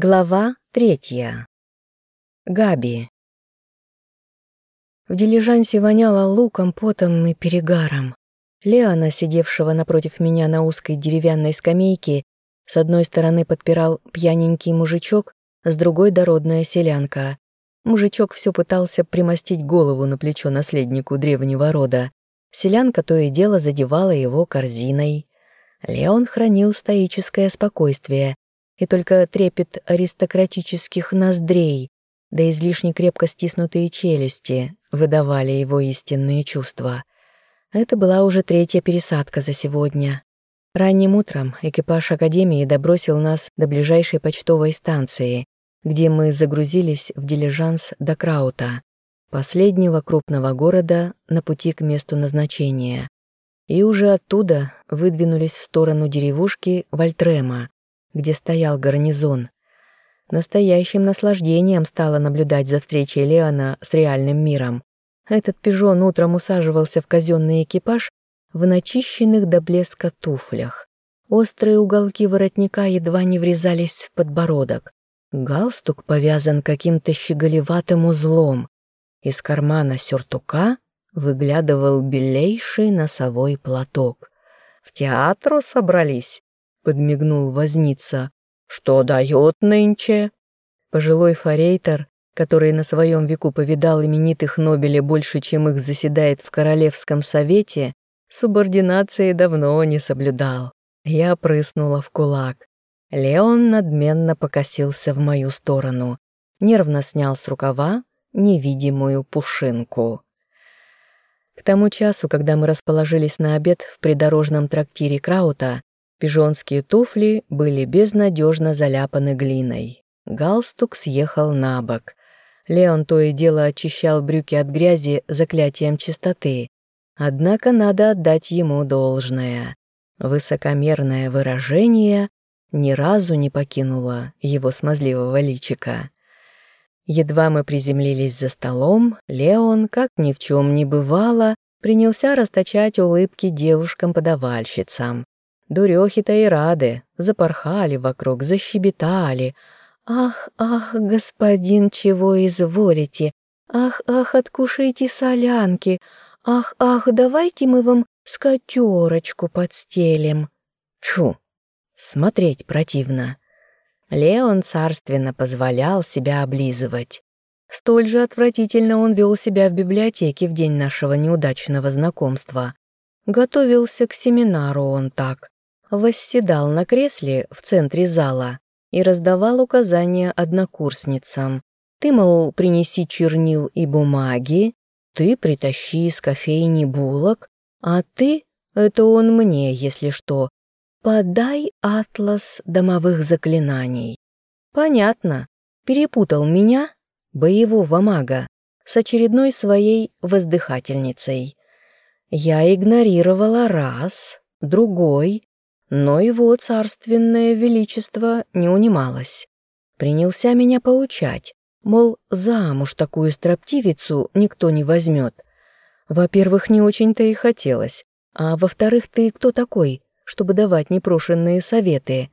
Глава третья. Габи. В дилижансе воняло луком, потом и перегаром. Леона, сидевшего напротив меня на узкой деревянной скамейке, с одной стороны подпирал пьяненький мужичок, с другой — дородная селянка. Мужичок все пытался примостить голову на плечо наследнику древнего рода. Селянка то и дело задевала его корзиной. Леон хранил стоическое спокойствие, и только трепет аристократических ноздрей, да излишне крепко стиснутые челюсти выдавали его истинные чувства. Это была уже третья пересадка за сегодня. Ранним утром экипаж Академии добросил нас до ближайшей почтовой станции, где мы загрузились в дилижанс до Краута, последнего крупного города на пути к месту назначения. И уже оттуда выдвинулись в сторону деревушки Вальтрема, где стоял гарнизон. Настоящим наслаждением стало наблюдать за встречей Леона с реальным миром. Этот пижон утром усаживался в казенный экипаж в начищенных до блеска туфлях. Острые уголки воротника едва не врезались в подбородок. Галстук повязан каким-то щеголеватым узлом. Из кармана сюртука выглядывал белейший носовой платок. «В театру собрались?» Подмигнул возница. «Что дает нынче?» Пожилой форейтер, который на своем веку повидал именитых Нобеля больше, чем их заседает в Королевском совете, субординации давно не соблюдал. Я прыснула в кулак. Леон надменно покосился в мою сторону, нервно снял с рукава невидимую пушинку. К тому часу, когда мы расположились на обед в придорожном трактире Краута, Пижонские туфли были безнадежно заляпаны глиной. Галстук съехал на бок. Леон то и дело очищал брюки от грязи заклятием чистоты. Однако надо отдать ему должное. Высокомерное выражение ни разу не покинуло его смазливого личика. Едва мы приземлились за столом, Леон, как ни в чем не бывало, принялся расточать улыбки девушкам-подавальщицам. Дурехи-то и рады, запорхали вокруг, защебетали. «Ах, ах, господин, чего изволите? Ах, ах, откушайте солянки! Ах, ах, давайте мы вам скатерочку подстелим!» Фу, смотреть противно. Леон царственно позволял себя облизывать. Столь же отвратительно он вел себя в библиотеке в день нашего неудачного знакомства. Готовился к семинару он так восседал на кресле в центре зала и раздавал указания однокурсницам. «Ты, мол, принеси чернил и бумаги, ты притащи из кофейни булок, а ты, это он мне, если что, подай атлас домовых заклинаний». Понятно, перепутал меня, боевого мага, с очередной своей воздыхательницей. Я игнорировала раз, другой, но его царственное величество не унималось. Принялся меня поучать, мол, замуж такую строптивицу никто не возьмет. Во-первых, не очень-то и хотелось, а во-вторых, ты кто такой, чтобы давать непрошенные советы?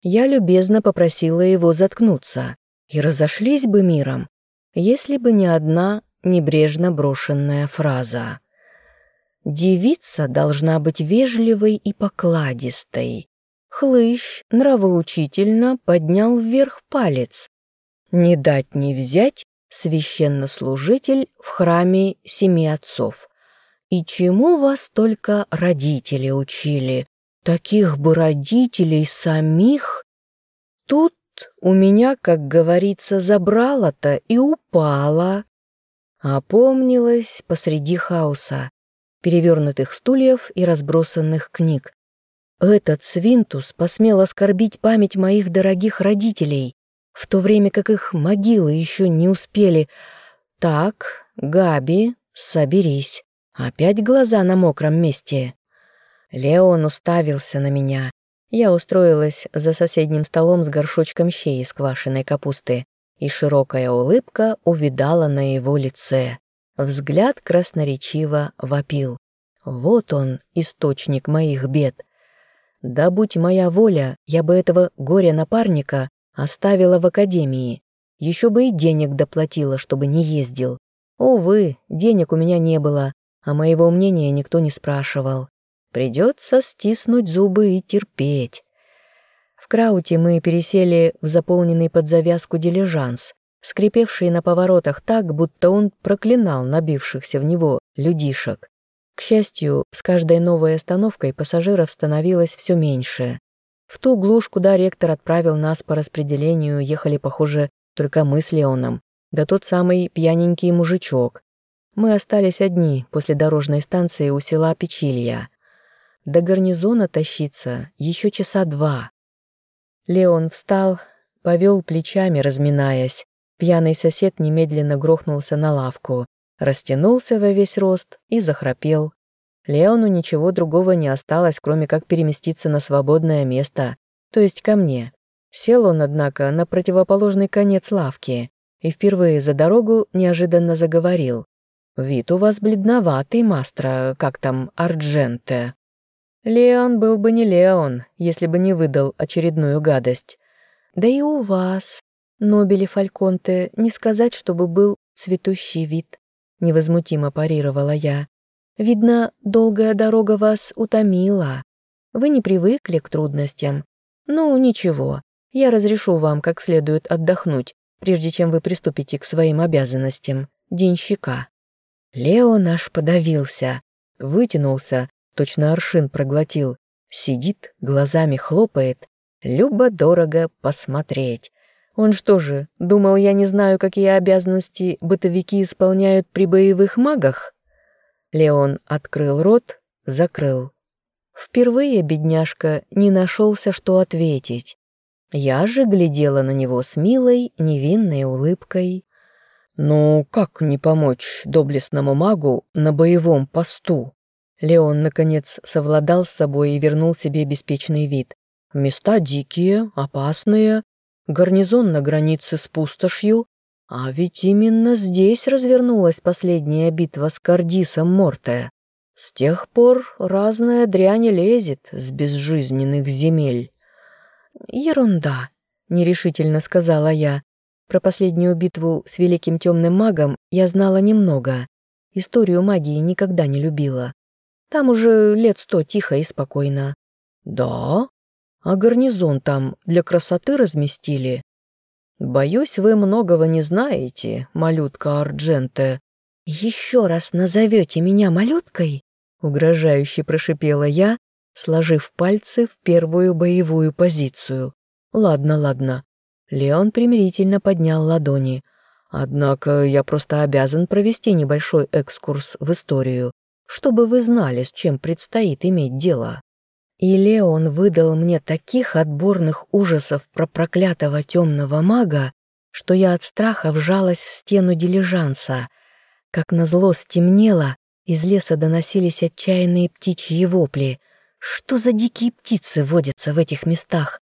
Я любезно попросила его заткнуться, и разошлись бы миром, если бы не одна небрежно брошенная фраза. Девица должна быть вежливой и покладистой. Хлыщ нравоучительно поднял вверх палец. Не дать не взять священнослужитель в храме семи отцов. И чему вас только родители учили? Таких бы родителей самих. Тут у меня, как говорится, забрало-то и упало. Опомнилась посреди хаоса перевернутых стульев и разбросанных книг. Этот свинтус посмел оскорбить память моих дорогих родителей, в то время как их могилы еще не успели. Так, Габи, соберись. Опять глаза на мокром месте. Леон уставился на меня. Я устроилась за соседним столом с горшочком щей из квашеной капусты, и широкая улыбка увидала на его лице. Взгляд красноречиво вопил. Вот он, источник моих бед. Да будь моя воля, я бы этого горя-напарника Оставила в академии. Еще бы и денег доплатила, чтобы не ездил. Увы, денег у меня не было, а моего мнения никто не спрашивал. Придется стиснуть зубы и терпеть. В Крауте мы пересели в заполненный под завязку дилижанс, скрипевший на поворотах так, будто он проклинал набившихся в него людишек. К счастью, с каждой новой остановкой пассажиров становилось все меньше. В ту глушь, куда ректор отправил нас по распределению, ехали, похоже, только мы с Леоном, да тот самый пьяненький мужичок. Мы остались одни после дорожной станции у села Печилья. До гарнизона тащиться еще часа два. Леон встал, повел плечами, разминаясь. Пьяный сосед немедленно грохнулся на лавку, растянулся во весь рост и захрапел. Леону ничего другого не осталось, кроме как переместиться на свободное место, то есть ко мне. Сел он, однако, на противоположный конец лавки и впервые за дорогу неожиданно заговорил. «Вид у вас бледноватый, мастро, как там, Ардженте». Леон был бы не Леон, если бы не выдал очередную гадость. Да и у вас, Нобели Фальконте, не сказать, чтобы был цветущий вид. Невозмутимо парировала я. Видно, долгая дорога вас утомила. Вы не привыкли к трудностям. Ну, ничего, я разрешу вам как следует отдохнуть, прежде чем вы приступите к своим обязанностям. Денщика. Лео наш подавился, вытянулся, точно аршин проглотил, сидит, глазами хлопает. Любо-дорого посмотреть. Он что же, думал, я не знаю, какие обязанности бытовики исполняют при боевых магах? Леон открыл рот, закрыл. Впервые бедняжка не нашелся, что ответить. Я же глядела на него с милой, невинной улыбкой. «Ну, как не помочь доблестному магу на боевом посту?» Леон, наконец, совладал с собой и вернул себе беспечный вид. «Места дикие, опасные, гарнизон на границе с пустошью, а ведь именно здесь развернулась последняя битва с Кардисом Морте. С тех пор разная дрянь лезет с безжизненных земель. «Ерунда», — нерешительно сказала я. Про последнюю битву с великим темным магом я знала немного. Историю магии никогда не любила. Там уже лет сто тихо и спокойно. «Да? А гарнизон там для красоты разместили? Боюсь, вы многого не знаете, малютка Ардженте. Еще раз назовете меня малюткой? Угрожающе прошипела я, сложив пальцы в первую боевую позицию. Ладно, ладно. Леон примирительно поднял ладони. Однако я просто обязан провести небольшой экскурс в историю, чтобы вы знали, с чем предстоит иметь дело. И Леон выдал мне таких отборных ужасов про проклятого темного мага, что я от страха вжалась в стену дилижанса. Как назло стемнело, из леса доносились отчаянные птичьи вопли. Что за дикие птицы водятся в этих местах?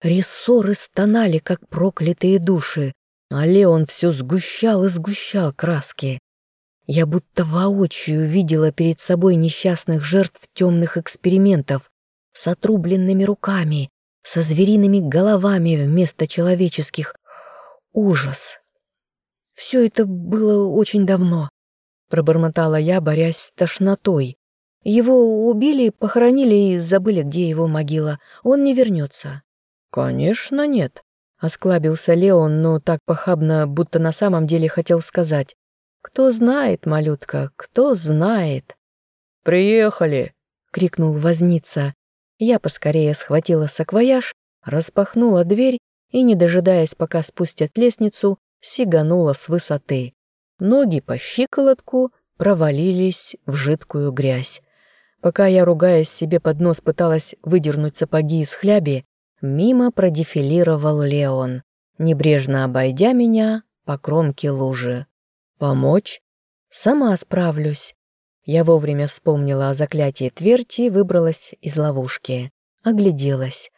Рессоры стонали, как проклятые души, а Леон все сгущал и сгущал краски. Я будто воочию видела перед собой несчастных жертв темных экспериментов, с отрубленными руками, со звериными головами вместо человеческих. Ужас. Все это было очень давно, пробормотала я, борясь с тошнотой. Его убили, похоронили и забыли, где его могила. Он не вернется. Конечно, нет, осклабился Леон, но так похабно, будто на самом деле хотел сказать. Кто знает, малютка, кто знает. Приехали, крикнул возница. Я поскорее схватила саквояж, распахнула дверь и, не дожидаясь, пока спустят лестницу, сиганула с высоты. Ноги по щиколотку провалились в жидкую грязь. Пока я, ругаясь себе под нос, пыталась выдернуть сапоги из хляби, мимо продефилировал Леон, небрежно обойдя меня по кромке лужи. «Помочь?» «Сама справлюсь», я вовремя вспомнила о заклятии Тверти и выбралась из ловушки. Огляделась.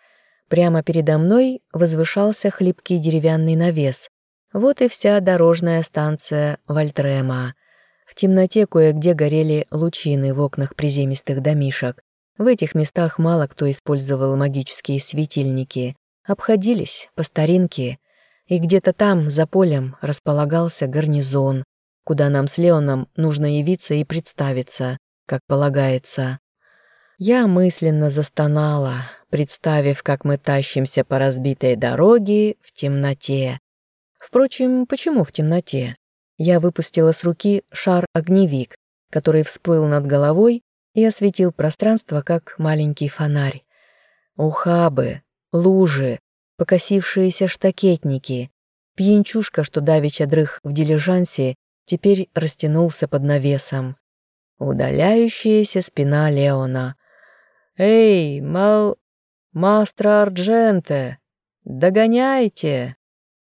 Прямо передо мной возвышался хлипкий деревянный навес. Вот и вся дорожная станция Вольтрема. В темноте кое-где горели лучины в окнах приземистых домишек. В этих местах мало кто использовал магические светильники, обходились по старинке, и где-то там, за полем, располагался гарнизон, куда нам с Леоном нужно явиться и представиться, как полагается. Я мысленно застонала, представив, как мы тащимся по разбитой дороге в темноте. Впрочем, почему в темноте? Я выпустила с руки шар-огневик, который всплыл над головой и осветил пространство, как маленький фонарь. Ухабы, лужи, покосившиеся штакетники, пьянчушка, что давеча дрых в дилижансе, теперь растянулся под навесом. Удаляющаяся спина Леона. «Эй, мал... Мастро Ардженте! Догоняйте!»